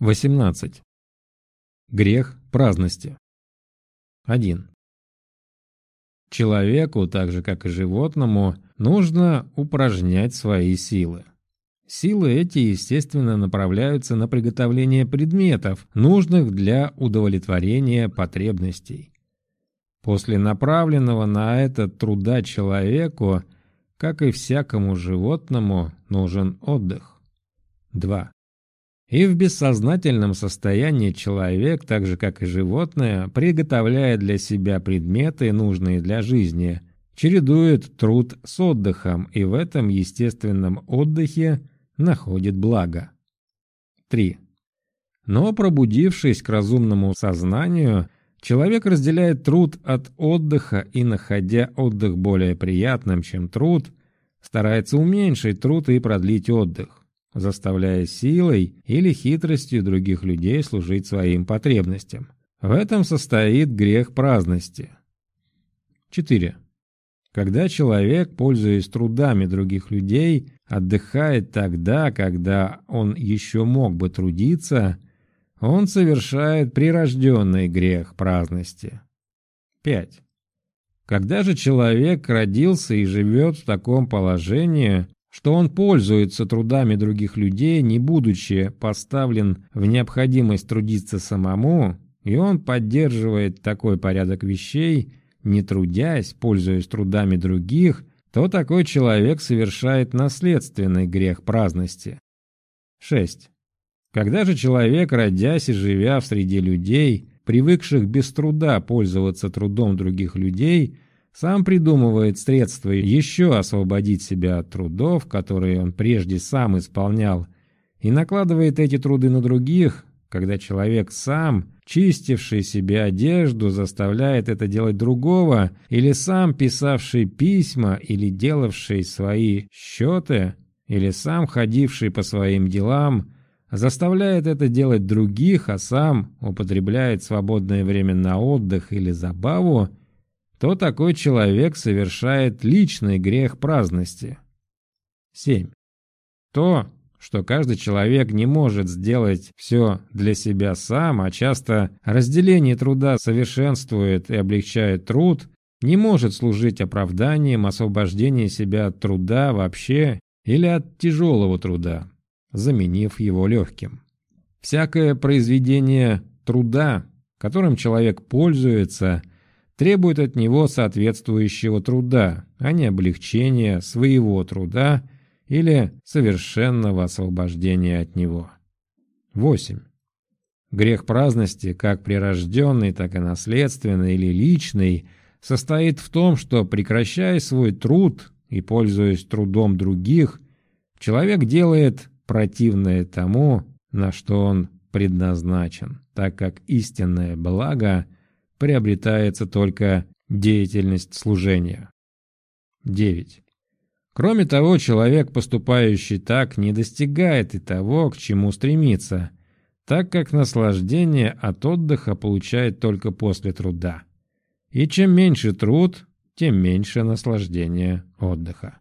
18. Грех праздности. 1. Человеку, так же как и животному, нужно упражнять свои силы. Силы эти, естественно, направляются на приготовление предметов, нужных для удовлетворения потребностей. После направленного на это труда человеку, как и всякому животному, нужен отдых. 2. И в бессознательном состоянии человек, так же как и животное, приготовляя для себя предметы, нужные для жизни, чередует труд с отдыхом и в этом естественном отдыхе находит благо. 3. Но пробудившись к разумному сознанию, человек разделяет труд от отдыха и, находя отдых более приятным, чем труд, старается уменьшить труд и продлить отдых заставляя силой или хитростью других людей служить своим потребностям. В этом состоит грех праздности. 4. Когда человек, пользуясь трудами других людей, отдыхает тогда, когда он еще мог бы трудиться, он совершает прирожденный грех праздности. 5. Когда же человек родился и живет в таком положении, что он пользуется трудами других людей, не будучи поставлен в необходимость трудиться самому, и он поддерживает такой порядок вещей, не трудясь, пользуясь трудами других, то такой человек совершает наследственный грех праздности. 6. Когда же человек, родясь и живя в среде людей, привыкших без труда пользоваться трудом других людей, сам придумывает средства еще освободить себя от трудов, которые он прежде сам исполнял, и накладывает эти труды на других, когда человек сам, чистивший себе одежду, заставляет это делать другого, или сам писавший письма, или делавший свои счеты, или сам ходивший по своим делам, заставляет это делать других, а сам употребляет свободное время на отдых или забаву, то такой человек совершает личный грех праздности. 7. То, что каждый человек не может сделать все для себя сам, а часто разделение труда совершенствует и облегчает труд, не может служить оправданием освобождения себя от труда вообще или от тяжелого труда, заменив его легким. Всякое произведение труда, которым человек пользуется – требует от него соответствующего труда, а не облегчения своего труда или совершенного освобождения от него. 8. Грех праздности, как прирожденный, так и наследственный или личный, состоит в том, что, прекращая свой труд и пользуясь трудом других, человек делает противное тому, на что он предназначен, так как истинное благо – приобретается только деятельность служения. 9. Кроме того, человек, поступающий так, не достигает и того, к чему стремится, так как наслаждение от отдыха получает только после труда. И чем меньше труд, тем меньше наслаждение отдыха.